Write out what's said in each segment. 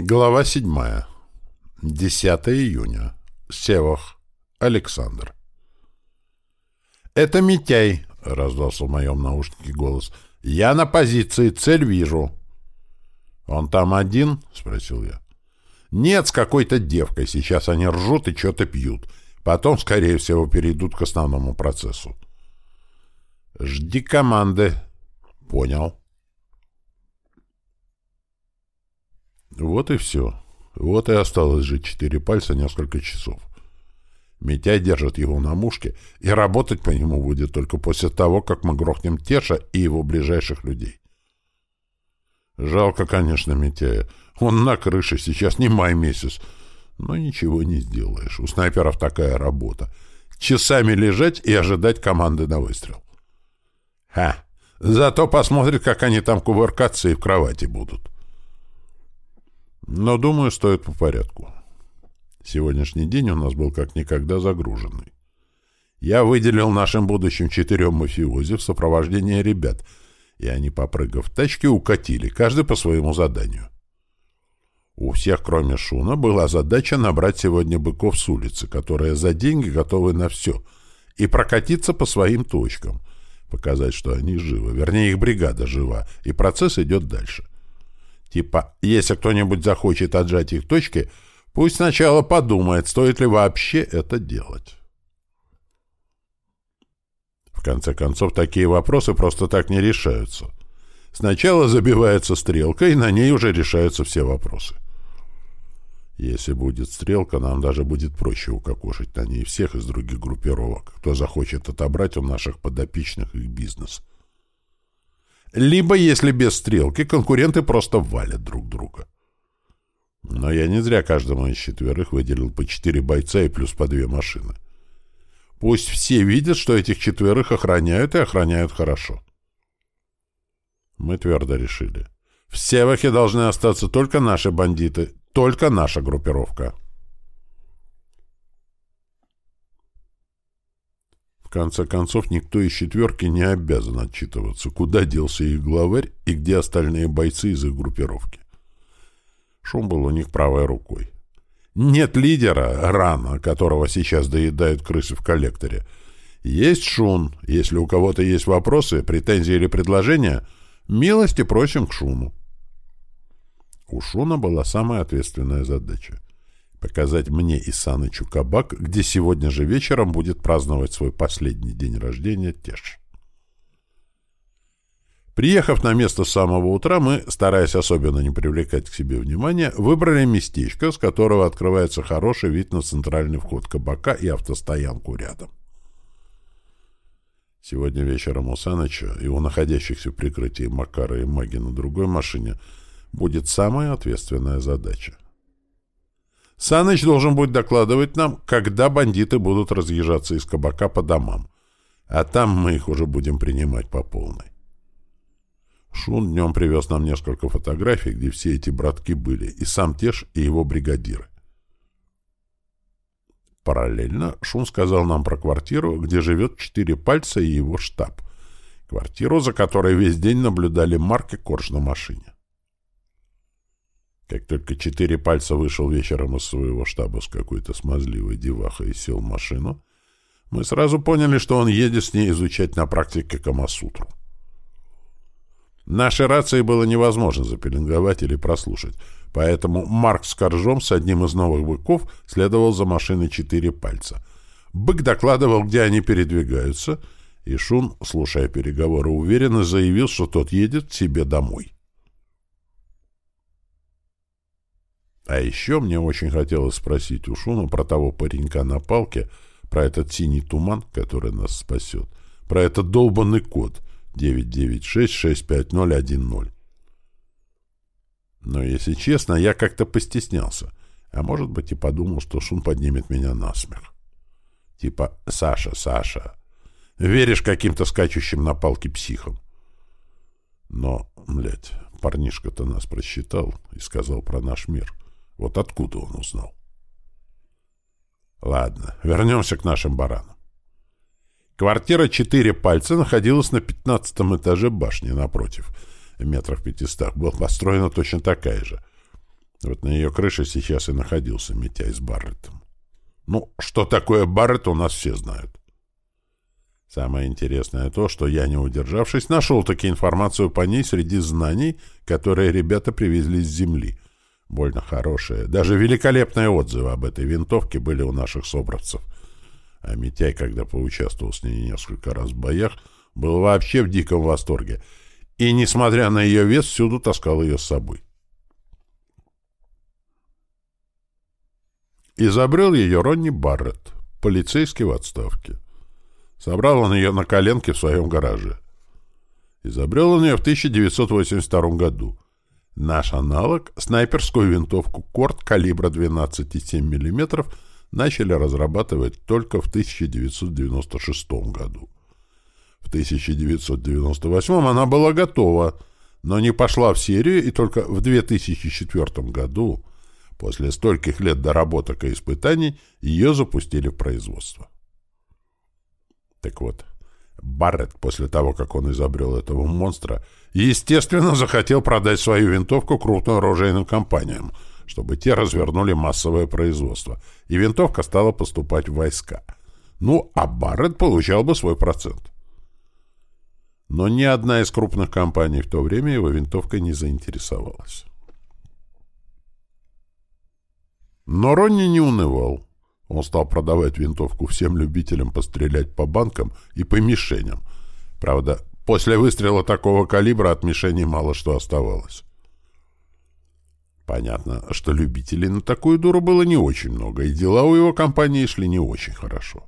Глава 7. 10 июня. Севах. Александр. «Это Митяй», — раздался в моем наушнике голос. «Я на позиции, цель вижу». «Он там один?» — спросил я. «Нет, с какой-то девкой. Сейчас они ржут и что-то пьют. Потом, скорее всего, перейдут к основному процессу». «Жди команды». «Понял». Вот и все. Вот и осталось жить четыре пальца несколько часов. Митяй держит его на мушке, и работать по нему будет только после того, как мы грохнем Теша и его ближайших людей. Жалко, конечно, Митяя. Он на крыше, сейчас не май месяц. Но ничего не сделаешь. У снайперов такая работа. Часами лежать и ожидать команды на выстрел. Ха! Зато посмотрит, как они там кувыркаться и в кровати будут. — но, думаю, стоит по порядку. Сегодняшний день у нас был как никогда загруженный. Я выделил нашим будущим четырем мафиози в сопровождении ребят, и они, попрыгав в тачке, укатили, каждый по своему заданию. У всех, кроме Шуна, была задача набрать сегодня быков с улицы, которые за деньги готовы на все, и прокатиться по своим точкам, показать, что они живы, вернее, их бригада жива, и процесс идет дальше. — Типа, если кто-нибудь захочет отжать их точки, пусть сначала подумает, стоит ли вообще это делать. В конце концов, такие вопросы просто так не решаются. Сначала забивается стрелка, и на ней уже решаются все вопросы. Если будет стрелка, нам даже будет проще укокошить на ней всех из других группировок, кто захочет отобрать у наших подопечных их бизнес. Либо, если без стрелки, конкуренты просто валят друг друга. Но я не зря каждому из четверых выделил по четыре бойца и плюс по две машины. Пусть все видят, что этих четверых охраняют и охраняют хорошо. Мы твердо решили. В Севахе должны остаться только наши бандиты, только наша группировка. В конце концов, никто из четверки не обязан отчитываться, куда делся их главарь и где остальные бойцы из их группировки. Шум был у них правой рукой. Нет лидера, рана, которого сейчас доедают крысы в коллекторе. Есть шун. Если у кого-то есть вопросы, претензии или предложения, милости просим к шуну. У шуна была самая ответственная задача — показать мне и Санычу кабак, где сегодня же вечером будет праздновать свой последний день рождения Теш. Приехав на место с самого утра, мы, стараясь особенно не привлекать к себе внимания, выбрали местечко, с которого открывается хороший вид на центральный вход кабака и автостоянку рядом. Сегодня вечером у Саныча и у находящихся в прикрытии Макара и Маги на другой машине будет самая ответственная задача — Саныч должен будет докладывать нам, когда бандиты будут разъезжаться из кабака по домам. А там мы их уже будем принимать по полной. Шун днем привез нам несколько фотографий, где все эти братки были, и сам Теш, и его бригадиры. Параллельно Шун сказал нам про квартиру, где живет четыре пальца и его штаб. Квартиру, за которой весь день наблюдали Марк и Корж на машине. Как только четыре пальца вышел вечером из своего штаба с какой-то смазливой девахой и сел в машину, мы сразу поняли, что он едет с ней изучать на практике Камасутру. Наши рации было невозможно запеленговать или прослушать, поэтому Марк с Коржом с одним из новых быков следовал за машиной четыре пальца. Бык докладывал, где они передвигаются, и Шун, слушая переговоры, уверенно заявил, что тот едет к себе домой. А еще мне очень хотелось спросить у Шуна про того паренька на палке, про этот синий туман, который нас спасет, про этот долбанный код 996651010. Но, если честно, я как-то постеснялся, а может быть и подумал, что Шун поднимет меня на смех. Типа «Саша, Саша, веришь каким-то скачущим на палке психам?» Но, блядь, парнишка-то нас просчитал и сказал про наш мир — вот откуда он узнал? Ладно, вернемся к нашим баранам. Квартира «Четыре пальца» находилась на пятнадцатом этаже башни напротив, метров пятистах. Была построена точно такая же. Вот на ее крыше сейчас и находился Митяй с Барреттом. Ну, что такое Барретт, у нас все знают. Самое интересное то, что я, не удержавшись, нашел таки информацию по ней среди знаний, которые ребята привезли с земли. Больно хорошие. Даже великолепные отзывы об этой винтовке были у наших собратцев. А Митяй, когда поучаствовал с ней несколько раз в боях, был вообще в диком восторге. И, несмотря на ее вес, всюду таскал ее с собой. Изобрел ее Ронни Барретт, полицейский в отставке. Собрал он ее на коленке в своем гараже. Изобрел он ее в 1982 году. Наш аналог, снайперскую винтовку «Корт» калибра 12,7 мм, начали разрабатывать только в 1996 году. В 1998 она была готова, но не пошла в серию, и только в 2004 году, после стольких лет доработок и испытаний, ее запустили в производство. Так вот, Барретт, после того, как он изобрел этого монстра, естественно, захотел продать свою винтовку крупным оружейным компаниям, чтобы те развернули массовое производство, и винтовка стала поступать в войска. Ну, а Барретт получал бы свой процент. Но ни одна из крупных компаний в то время его винтовкой не заинтересовалась. Но Ронни не унывал. Он стал продавать винтовку всем любителям пострелять по банкам и по мишеням. Правда, после выстрела такого калибра от мишеней мало что оставалось. Понятно, что любителей на такую дуру было не очень много, и дела у его компании шли не очень хорошо.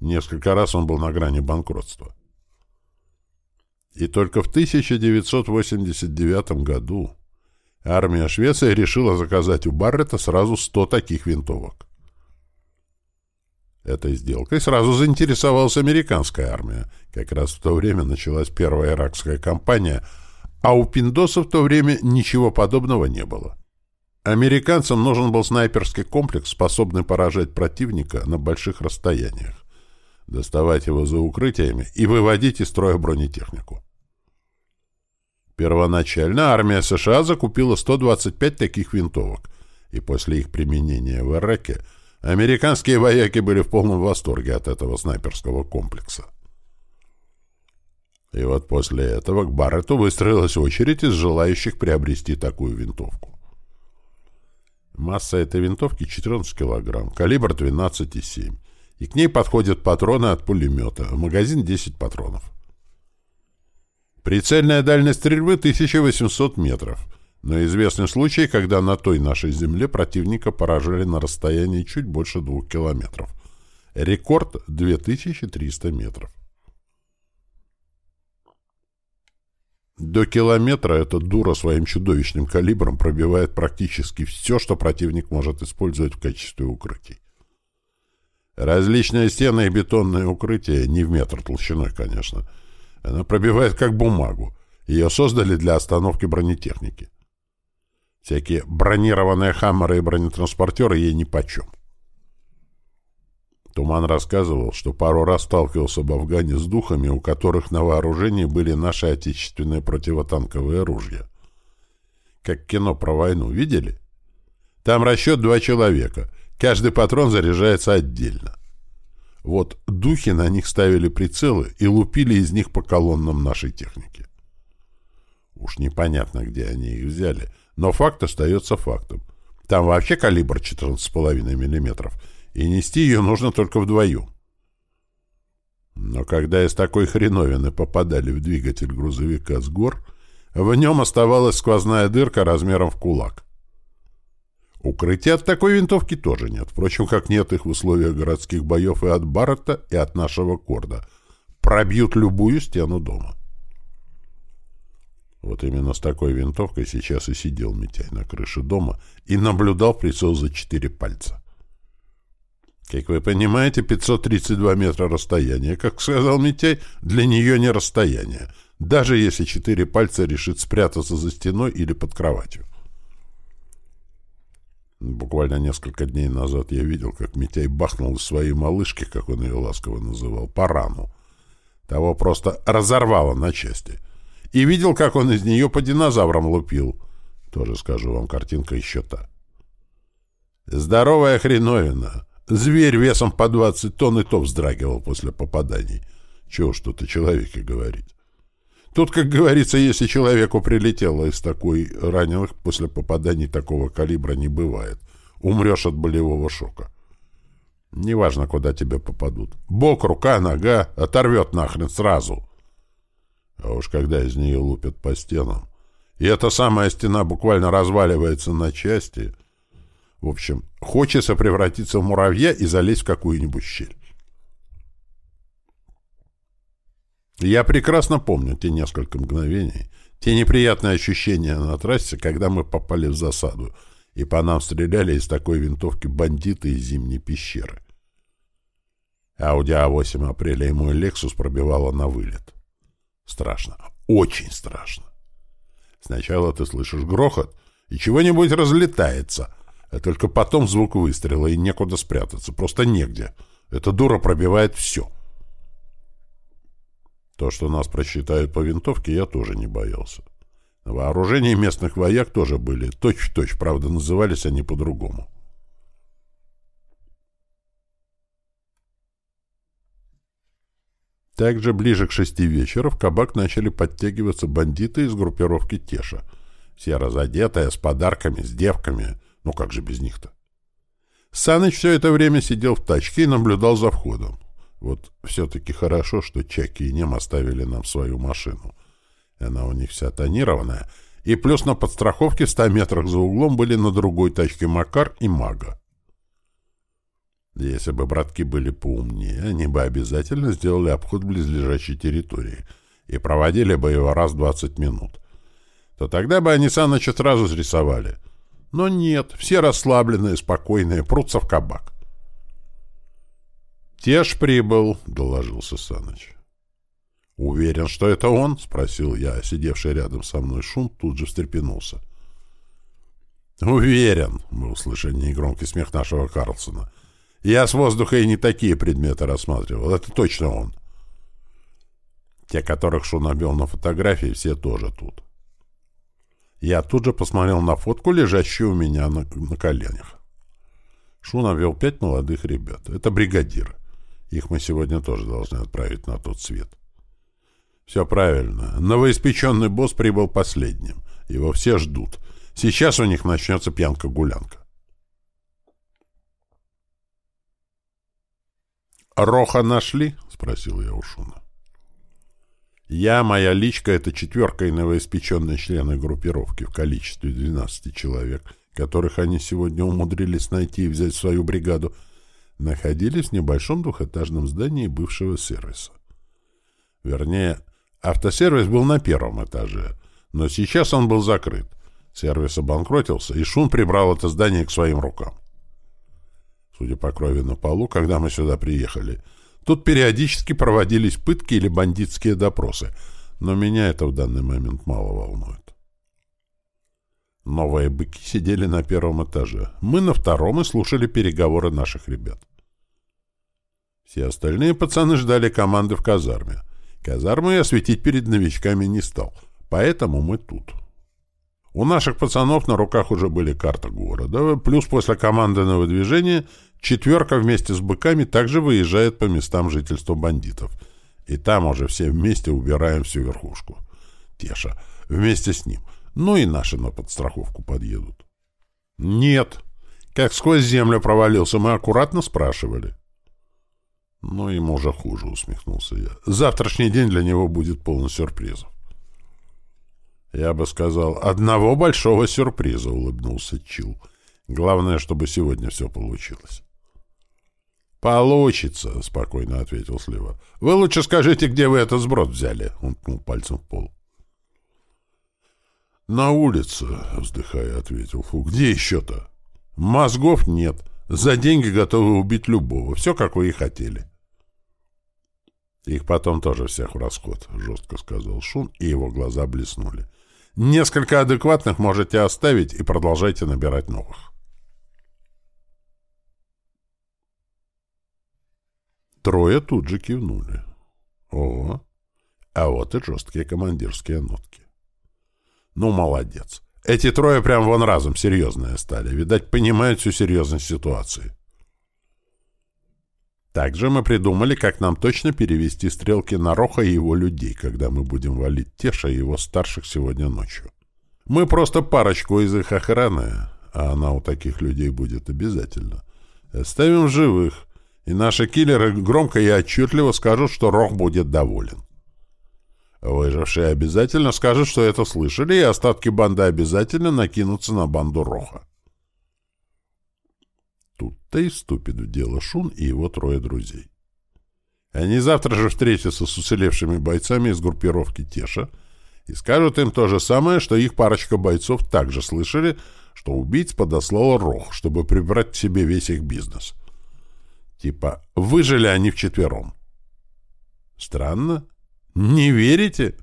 Несколько раз он был на грани банкротства. И только в 1989 году армия Швеции решила заказать у Баррета сразу 100 таких винтовок. Этой сделкой сразу заинтересовалась американская армия. Как раз в то время началась первая иракская кампания, а у Пиндоса в то время ничего подобного не было. Американцам нужен был снайперский комплекс, способный поражать противника на больших расстояниях, доставать его за укрытиями и выводить из строя бронетехнику. Первоначально армия США закупила 125 таких винтовок, и после их применения в Ираке – Американские вояки были в полном восторге от этого снайперского комплекса. И вот после этого к Барретту выстроилась очередь из желающих приобрести такую винтовку. Масса этой винтовки 14 килограмм, калибр 12,7. И к ней подходят патроны от пулемета, магазин 10 патронов. Прицельная дальность стрельбы 1800 метров, но известны случаи, когда на той нашей земле противника поражали на расстоянии чуть больше двух километров. Рекорд — 2300 метров. До километра эта дура своим чудовищным калибром пробивает практически все, что противник может использовать в качестве укрытий. Различные стены и бетонные укрытия, не в метр толщиной, конечно, она пробивает как бумагу. Ее создали для остановки бронетехники. Всякие бронированные хаммеры и бронетранспортеры ей нипочем. Туман рассказывал, что пару раз сталкивался в Афгане с духами, у которых на вооружении были наши отечественные противотанковые ружья. Как кино про войну, видели? Там расчет два человека. Каждый патрон заряжается отдельно. Вот духи на них ставили прицелы и лупили из них по колоннам нашей техники. Уж непонятно, где они их взяли — но факт остается фактом. Там вообще калибр 14,5 мм, и нести ее нужно только вдвоем. Но когда из такой хреновины попадали в двигатель грузовика с гор, в нем оставалась сквозная дырка размером в кулак. Укрытия от такой винтовки тоже нет, впрочем, как нет их в условиях городских боев и от Барретта, и от нашего Корда. Пробьют любую стену дома. Вот именно с такой винтовкой сейчас и сидел Митяй на крыше дома и наблюдал прицел за четыре пальца. Как вы понимаете, 532 метра расстояния, как сказал Митяй, для нее не расстояние, даже если четыре пальца решит спрятаться за стеной или под кроватью. Буквально несколько дней назад я видел, как Митяй бахнул из своей малышки, как он ее ласково называл, по рану. Того просто разорвало на части — и видел, как он из нее по динозаврам лупил. Тоже скажу вам, картинка еще та. Здоровая хреновина. Зверь весом по 20 тонн и то вздрагивал после попаданий. Чего ж тут о человеке говорить? Тут, как говорится, если человеку прилетело из такой раненых, после попаданий такого калибра не бывает. Умрешь от болевого шока. Неважно, куда тебе попадут. Бок, рука, нога оторвет нахрен сразу. А уж когда из нее лупят по стенам, и эта самая стена буквально разваливается на части, в общем, хочется превратиться в муравья и залезть в какую-нибудь щель. Я прекрасно помню те несколько мгновений, те неприятные ощущения на трассе, когда мы попали в засаду, и по нам стреляли из такой винтовки бандиты из зимней пещеры. Ауди А8 апреля и мой Лексус пробивало на вылет. Страшно. Очень страшно. Сначала ты слышишь грохот, и чего-нибудь разлетается, а только потом звук выстрела, и некуда спрятаться, просто негде. Эта дура пробивает все. То, что нас просчитают по винтовке, я тоже не боялся. На вооружении местных вояк тоже были, точь-в-точь, -точь, правда, назывались они по-другому. Также ближе к шести вечера в кабак начали подтягиваться бандиты из группировки Теша. Все разодетые, с подарками, с девками. Ну как же без них-то? Саныч все это время сидел в тачке и наблюдал за входом. Вот все-таки хорошо, что Чаки и Нем оставили нам свою машину. Она у них вся тонированная. И плюс на подстраховке в ста метрах за углом были на другой тачке Макар и Мага. Если бы братки были поумнее, они бы обязательно сделали обход близлежащей территории и проводили бы его раз в 20 минут. То тогда бы они Саныча сразу срисовали. Но нет, все расслабленные, спокойные, прутся в кабак. «Теж прибыл», — доложился Саныч. «Уверен, что это он?» — спросил я, сидевший рядом со мной шум тут же встрепенулся. «Уверен», — мы услышали негромкий смех нашего Карлсона. «Я с воздуха и не такие предметы рассматривал. Это точно он». Те, которых Шун обвел на фотографии, все тоже тут. Я тут же посмотрел на фотку, лежащую у меня на, на коленях. Шун обвел пять молодых ребят. Это бригадиры. Их мы сегодня тоже должны отправить на тот свет. Все правильно. Новоиспеченный босс прибыл последним. Его все ждут. Сейчас у них начнется пьянка-гулянка. «Роха нашли?» — спросил я у Шуна. «Я, моя личка — это четверка и новоиспеченные члены группировки в количестве 12 человек, которых они сегодня умудрились найти и взять в свою бригаду — находились в небольшом двухэтажном здании бывшего сервиса. Вернее, автосервис был на первом этаже, но сейчас он был закрыт. Сервис обанкротился, и Шун прибрал это здание к своим рукам. Судя по крови на полу, когда мы сюда приехали, тут периодически проводились пытки или бандитские допросы, но меня это в данный момент мало волнует. Новые быки сидели на первом этаже. Мы на втором и слушали переговоры наших ребят. Все остальные пацаны ждали команды в казарме. Казарму я осветить перед новичками не стал, поэтому мы тут. У наших пацанов на руках уже были карта города, плюс после командного движения четверка вместе с быками также выезжает по местам жительства бандитов. И там уже все вместе убираем всю верхушку. Теша. Вместе с ним. Ну и наши на подстраховку подъедут. Нет. Как сквозь землю провалился, мы аккуратно спрашивали. Ну, ему уже хуже, усмехнулся я. Завтрашний день для него будет полный сюрпризов. Я бы сказал, одного большого сюрприза, улыбнулся Чил. Главное, чтобы сегодня все получилось. «Получится», — спокойно ответил Слива. «Вы лучше скажите, где вы этот сброд взяли?» Он ткнул пальцем в пол. «На улице», — вздыхая, ответил Фу. «Где еще-то?» «Мозгов нет. За деньги готовы убить любого. Все, как вы и хотели». «Их потом тоже всех в расход», — жестко сказал Шун, и его глаза блеснули. «Несколько адекватных можете оставить и продолжайте набирать новых». Трое тут же кивнули. Ого! А вот и жесткие командирские нотки. Ну, молодец. Эти трое прям вон разом серьезные стали. Видать, понимают всю серьезность ситуации. Также мы придумали, как нам точно перевести стрелки на Роха и его людей, когда мы будем валить Теша и его старших сегодня ночью. Мы просто парочку из их охраны, а она у таких людей будет обязательно, оставим живых, и наши киллеры громко и отчетливо скажут, что Рох будет доволен. Выжившие обязательно скажут, что это слышали, и остатки банды обязательно накинутся на банду Роха. Тут-то и вступит в дело Шун и его трое друзей. Они завтра же встретятся с уцелевшими бойцами из группировки Теша и скажут им то же самое, что их парочка бойцов также слышали, что убийц подослал Рох, чтобы прибрать к себе весь их бизнес. Типа, выжили они вчетвером. Странно. Не верите?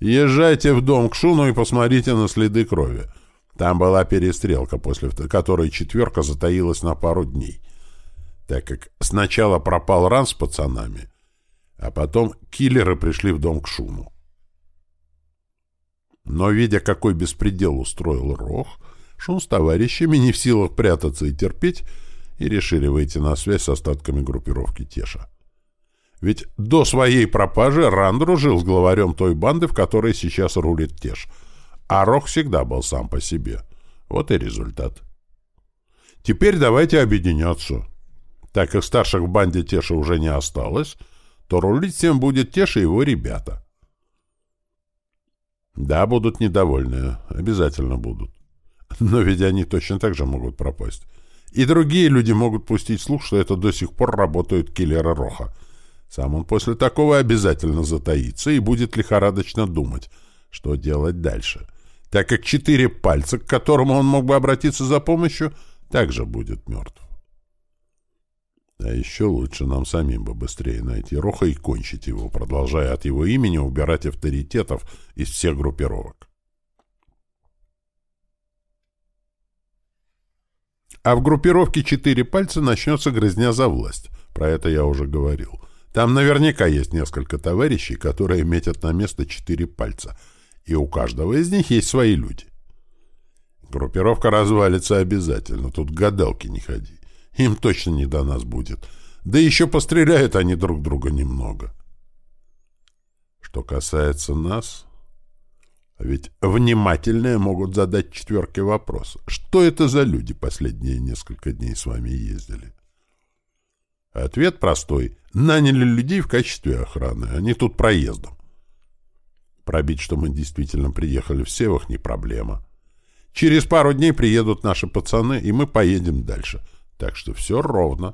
Езжайте в дом к Шуну и посмотрите на следы крови. Там была перестрелка, после которой четверка затаилась на пару дней, так как сначала пропал Ран с пацанами, а потом киллеры пришли в дом к Шуну. Но, видя, какой беспредел устроил Рох, Шун с товарищами не в силах прятаться и терпеть, и решили выйти на связь с остатками группировки Теша. Ведь до своей пропажи Ран дружил с главарем той банды, в которой сейчас рулит Теш. А Рох всегда был сам по себе. Вот и результат. Теперь давайте объединяться. Так как старших в банде Теша уже не осталось, то рулить всем будет Теша и его ребята. Да, будут недовольны. Обязательно будут. Но ведь они точно так же могут пропасть. И другие люди могут пустить слух, что это до сих пор работают киллеры Роха — сам он после такого обязательно затаится и будет лихорадочно думать, что делать дальше, так как четыре пальца, к которому он мог бы обратиться за помощью, также будет мертв. А еще лучше нам самим бы быстрее найти Роха и кончить его, продолжая от его имени убирать авторитетов из всех группировок. А в группировке «Четыре пальца» начнется грызня за власть. Про это я уже говорил. Там наверняка есть несколько товарищей, которые метят на место четыре пальца, и у каждого из них есть свои люди. Группировка развалится обязательно, тут гадалки не ходи. Им точно не до нас будет. Да еще постреляют они друг друга немного. Что касается нас... Ведь внимательные могут задать четверке вопрос. Что это за люди последние несколько дней с вами ездили? Ответ простой. Наняли людей в качестве охраны. Они тут проездом. Пробить, что мы действительно приехали в Севах, не проблема. Через пару дней приедут наши пацаны, и мы поедем дальше. Так что все ровно.